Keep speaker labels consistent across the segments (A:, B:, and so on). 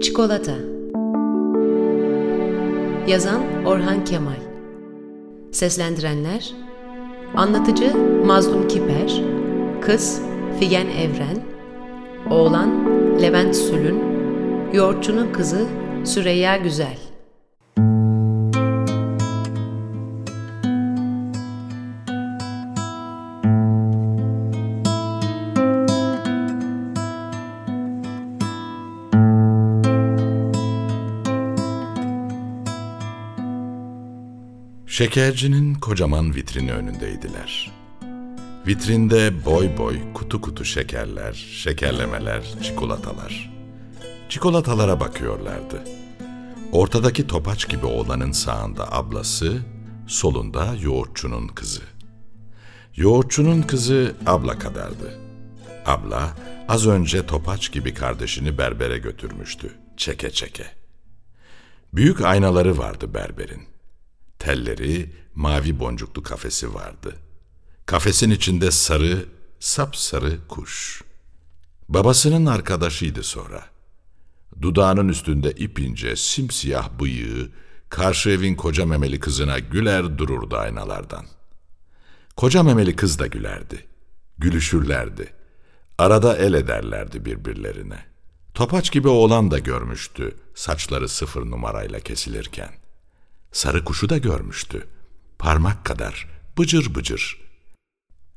A: Çikolata. Yazan Orhan Kemal. Seslendirenler Anlatıcı Mazlum Kiper Kız Figen Evren Oğlan Levent Sülün Yoğurtçunun kızı Süreyya Güzel
B: Şekercinin kocaman vitrini önündeydiler. Vitrinde boy boy kutu kutu şekerler, şekerlemeler, çikolatalar. Çikolatalara bakıyorlardı. Ortadaki topaç gibi oğlanın sağında ablası, solunda yoğurtçunun kızı. Yoğurtçunun kızı abla kadardı. Abla az önce topaç gibi kardeşini berbere götürmüştü, çeke çeke. Büyük aynaları vardı berberin. Telleri, mavi boncuklu kafesi vardı. Kafesin içinde sarı, sapsarı kuş. Babasının arkadaşıydı sonra. Dudağının üstünde ipince simsiyah bıyığı, karşı evin koca memeli kızına güler dururdu aynalardan. Koca memeli kız da gülerdi. Gülüşürlerdi. Arada el ederlerdi birbirlerine. Topaç gibi oğlan da görmüştü saçları sıfır numarayla kesilirken. Sarı kuşu da görmüştü. Parmak kadar, bıcır bıcır.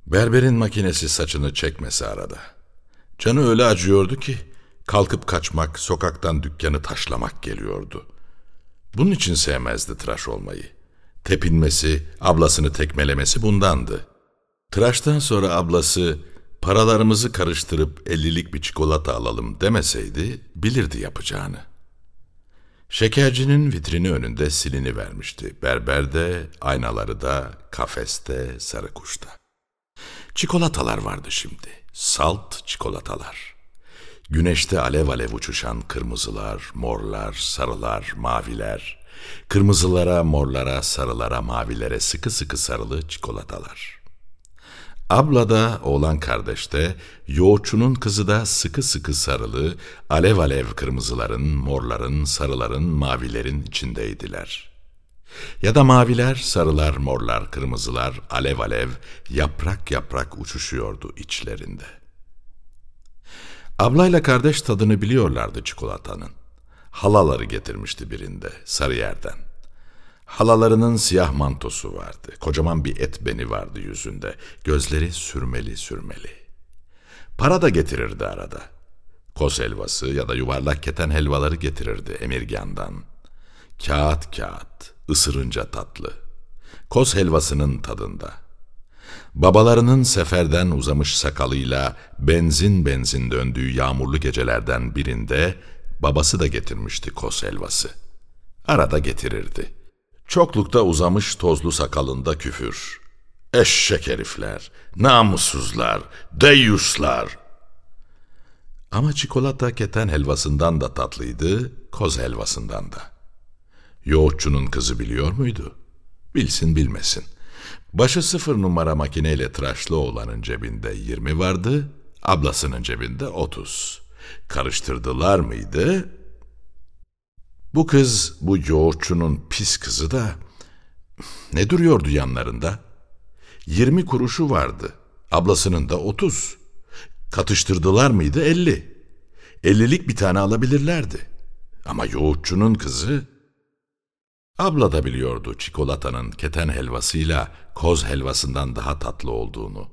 B: Berberin makinesi saçını çekmesi arada. Canı öyle acıyordu ki kalkıp kaçmak, sokaktan dükkanı taşlamak geliyordu. Bunun için sevmezdi tıraş olmayı. Tepinmesi, ablasını tekmelemesi bundandı. Tıraştan sonra ablası paralarımızı karıştırıp ellilik bir çikolata alalım demeseydi bilirdi yapacağını.'' Şekercinin vitrini önünde silini vermişti. Berberde, aynaları da, kafeste, sarı kuşta. Çikolatalar vardı şimdi. Salt çikolatalar. Güneşte alev alev uçuşan kırmızılar, morlar, sarılar, maviler. Kırmızılara, morlara, sarılara, mavilere sıkı sıkı sarılı çikolatalar.'' Abla da oğlan kardeş de, kızı da sıkı sıkı sarılı, alev alev kırmızıların, morların, sarıların, mavilerin içindeydiler. Ya da maviler, sarılar, morlar, kırmızılar, alev alev, yaprak yaprak uçuşuyordu içlerinde. Ablayla kardeş tadını biliyorlardı çikolatanın. Halaları getirmişti birinde, sarı yerden. Halalarının siyah mantosu vardı. Kocaman bir et beni vardı yüzünde. Gözleri sürmeli sürmeli. Para da getirirdi arada. Kos helvası ya da yuvarlak keten helvaları getirirdi Emirgan'dan. Kağıt kağıt, ısırınca tatlı. Kos helvasının tadında. Babalarının seferden uzamış sakalıyla benzin benzin döndüğü yağmurlu gecelerden birinde babası da getirmişti kos helvası. Arada getirirdi.'' Çoklukta uzamış tozlu sakalında küfür. Eşek herifler, namussuzlar, deyyuslar. Ama çikolata keten helvasından da tatlıydı, koz helvasından da. Yoğurtçunun kızı biliyor muydu? Bilsin bilmesin. Başı sıfır numara makineyle tıraşlı oğlanın cebinde yirmi vardı, ablasının cebinde otuz. Karıştırdılar mıydı? Bu kız, bu yoğurtçunun pis kızı da ne duruyordu yanlarında? Yirmi kuruşu vardı. Ablasının da otuz. Katıştırdılar mıydı elli. Ellilik bir tane alabilirlerdi. Ama yoğurtçunun kızı... Abla da biliyordu çikolatanın keten helvasıyla koz helvasından daha tatlı olduğunu.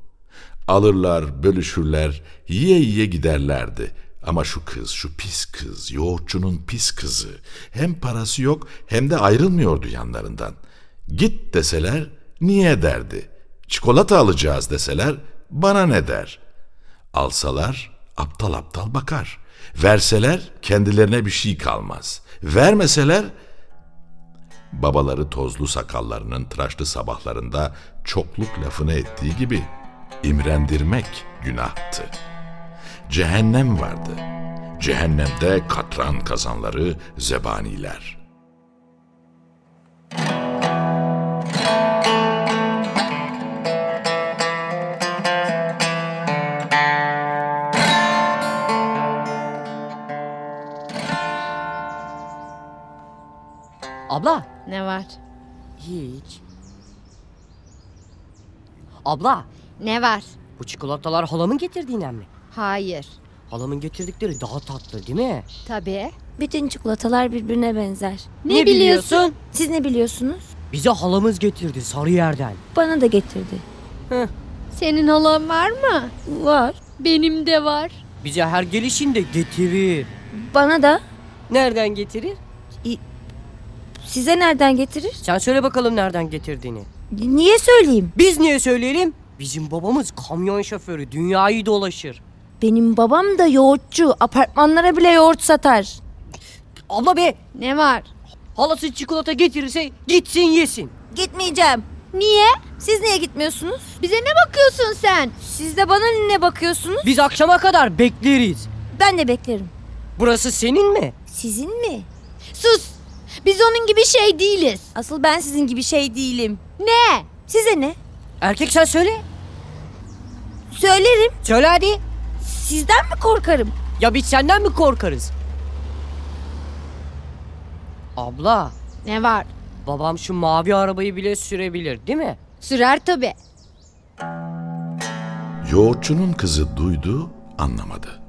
B: Alırlar, bölüşürler, yiye yiye giderlerdi. Ama şu kız, şu pis kız, yoğurtçunun pis kızı hem parası yok hem de ayrılmıyordu yanlarından. Git deseler niye derdi. Çikolata alacağız deseler bana ne der. Alsalar aptal aptal bakar. Verseler kendilerine bir şey kalmaz. Vermeseler babaları tozlu sakallarının tıraşlı sabahlarında çokluk lafını ettiği gibi imrendirmek günahtı.'' Cehennem vardı. Cehennemde katran kazanları zebaniler.
C: Abla.
D: Ne var?
C: Hiç. Abla.
D: Ne var?
C: Bu çikolatalar halamın getirdiğinden mi?
D: Hayır.
C: Halamın getirdikleri daha tatlı değil mi?
D: Tabii.
E: Bütün çikolatalar birbirine benzer.
D: Ne, biliyorsun?
E: Siz ne biliyorsunuz?
C: Bize halamız getirdi Sarıyer'den.
E: Bana da getirdi.
D: Senin halan var mı?
E: Var.
D: Benim de var.
C: Bize her gelişinde getirir.
E: Bana da.
C: Nereden getirir?
E: Size nereden getirir?
C: Sen söyle bakalım nereden getirdiğini.
E: Niye söyleyeyim?
C: Biz niye söyleyelim? Bizim babamız kamyon şoförü dünyayı dolaşır.
E: Benim babam da yoğurtçu. Apartmanlara bile yoğurt satar.
C: Abla be
D: Ne var?
C: halası çikolata getirirse gitsin yesin.
E: Gitmeyeceğim.
D: Niye?
E: Siz niye gitmiyorsunuz?
D: Bize ne bakıyorsun sen?
E: Siz de bana ne bakıyorsunuz?
C: Biz akşama kadar bekleriz.
E: Ben de beklerim.
C: Burası senin mi?
E: Sizin mi?
D: Sus. Biz onun gibi şey değiliz.
E: Asıl ben sizin gibi şey değilim.
D: Ne?
E: Size ne?
C: Erkek sen söyle.
E: Söylerim.
C: Söyle hadi.
E: Sizden mi korkarım?
C: Ya biz senden mi korkarız? Abla,
D: Ne var?
C: babam şu mavi arabayı bile sürebilir değil mi?
D: Sürer tabii.
B: Yoğurtçunun kızı duydu, anlamadı.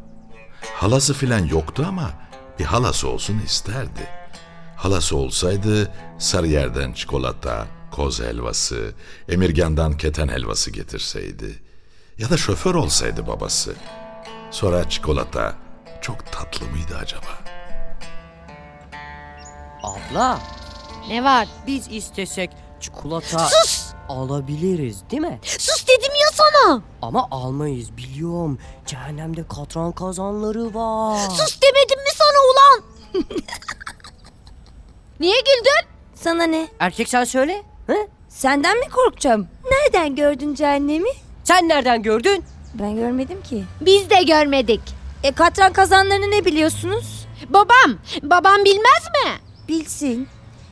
B: Halası filan yoktu ama bir halası olsun isterdi. Halası olsaydı Sarıyer'den çikolata, koz helvası, Emirgan'dan keten helvası getirseydi. Ya da şoför olsaydı babası. Sonra çikolata çok tatlı mıydı acaba?
C: Abla,
D: Ne var?
C: biz istesek çikolata alabiliriz değil mi?
D: Sus dedim ya sana.
C: Ama almayız biliyorum. Cehennemde katran kazanları var.
D: Sus demedim mi sana ulan? Niye güldün?
E: Sana ne?
C: Erkek sen söyle. He?
E: Senden mi korkacağım? Nereden gördün cehennemi?
C: Sen nereden gördün?
E: Ben görmedim ki.
D: Biz de görmedik.
E: E katran kazanlarını ne biliyorsunuz?
D: Babam, babam bilmez mi?
E: Bilsin.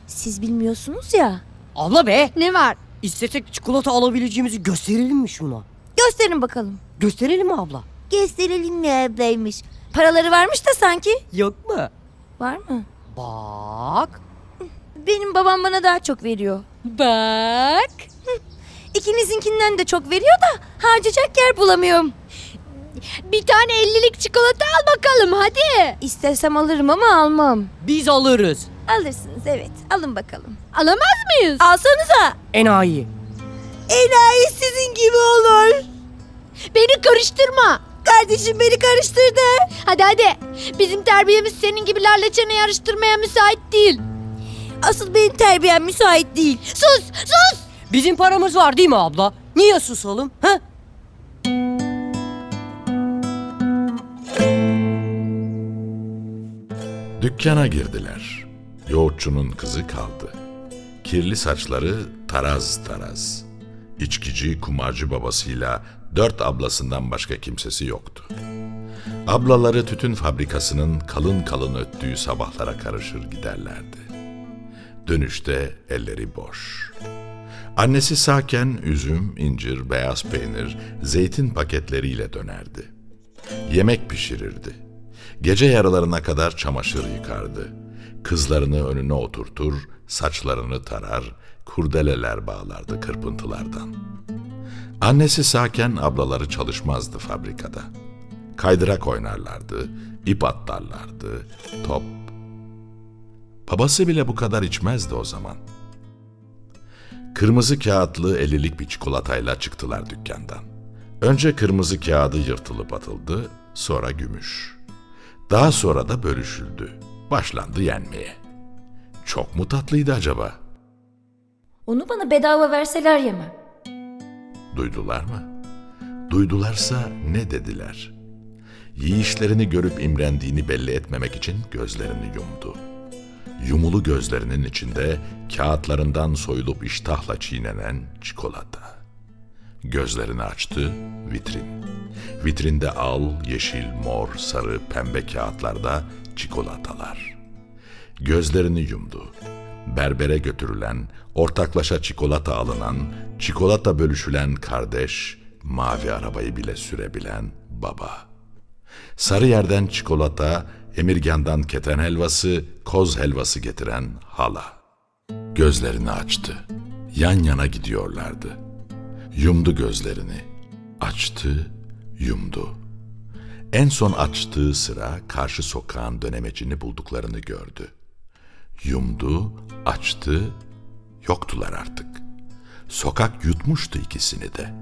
E: Siz bilmiyorsunuz ya.
C: Abla be.
D: Ne var?
C: İstesek çikolata alabileceğimizi gösterelim mi şuna?
E: Gösterin bakalım.
C: Gösterelim mi abla?
E: Gösterelim mi ablaymış? Paraları varmış da sanki.
C: Yok mu?
E: Var mı?
C: Bak.
E: Benim babam bana daha çok veriyor.
D: Bak.
E: İkinizinkinden de çok veriyor da harcayacak yer bulamıyorum.
D: Bir tane ellilik çikolata al bakalım hadi.
E: İstesem alırım ama almam.
C: Biz alırız.
E: Alırsınız evet. Alın bakalım.
D: Alamaz mıyız?
E: Alsanıza.
C: Enayi.
E: Enayi sizin gibi olur.
D: Beni karıştırma.
E: Kardeşim beni karıştırdı.
D: Hadi hadi. Bizim terbiyemiz senin gibilerle çene yarıştırmaya müsait değil.
E: Asıl benim terbiyem müsait değil.
D: Sus sus.
C: Bizim paramız var değil mi abla? Niye susalım? Ha?
B: Dükkana girdiler. Yoğurtçunun kızı kaldı. Kirli saçları taraz taraz. İçkici, kumarcı babasıyla dört ablasından başka kimsesi yoktu. Ablaları tütün fabrikasının kalın kalın öttüğü sabahlara karışır giderlerdi. Dönüşte elleri boş. Annesi sağken üzüm, incir, beyaz peynir, zeytin paketleriyle dönerdi. Yemek pişirirdi. Gece yarılarına kadar çamaşır yıkardı. Kızlarını önüne oturtur, saçlarını tarar, kurdeleler bağlardı kırpıntılardan. Annesi sağken ablaları çalışmazdı fabrikada. Kaydırak oynarlardı, ip atlarlardı, top. Babası bile bu kadar içmezdi o zaman. Kırmızı kağıtlı ellilik bir çikolatayla çıktılar dükkandan. Önce kırmızı kağıdı yırtılıp atıldı, sonra gümüş. Daha sonra da bölüşüldü. Başlandı yenmeye. Çok mu tatlıydı acaba?
E: Onu bana bedava verseler yemem.
B: Duydular mı? Duydularsa ne dediler? Yiyişlerini görüp imrendiğini belli etmemek için gözlerini yumdu. Yumulu gözlerinin içinde kağıtlarından soyulup iştahla çiğnenen çikolata. Gözlerini açtı, vitrin. Vitrinde al, yeşil, mor, sarı, pembe kağıtlarda çikolatalar. Gözlerini yumdu. Berbere götürülen, ortaklaşa çikolata alınan, çikolata bölüşülen kardeş, mavi arabayı bile sürebilen baba. Sarı yerden çikolata, Emirgan'dan keten helvası, koz helvası getiren hala. Gözlerini açtı. Yan yana gidiyorlardı. Yumdu gözlerini. Açtı, yumdu. En son açtığı sıra karşı sokağın dönemecini bulduklarını gördü. Yumdu, açtı, yoktular artık. Sokak yutmuştu ikisini de.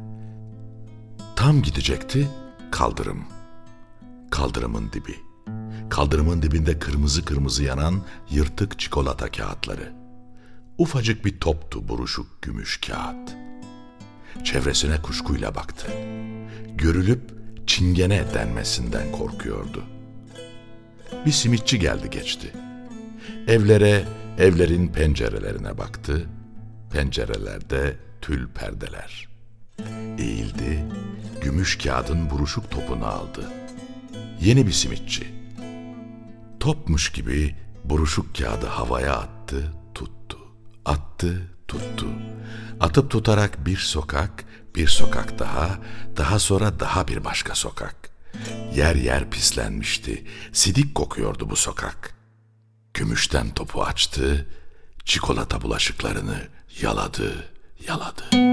B: Tam gidecekti, kaldırım. Kaldırımın dibi. Kaldırımın dibinde kırmızı kırmızı yanan yırtık çikolata kağıtları. Ufacık bir toptu buruşuk gümüş kağıt. Çevresine kuşkuyla baktı. Görülüp çingene denmesinden korkuyordu. Bir simitçi geldi geçti. Evlere, evlerin pencerelerine baktı. Pencerelerde tül perdeler. Eğildi, gümüş kağıdın buruşuk topunu aldı. Yeni bir simitçi. Topmuş gibi buruşuk kağıdı havaya attı, tuttu. Attı, tuttu. Atıp tutarak bir sokak, bir sokak daha, daha sonra daha bir başka sokak. Yer yer pislenmişti. Sidik kokuyordu bu sokak. Gümüşten topu açtı, çikolata bulaşıklarını yaladı, yaladı.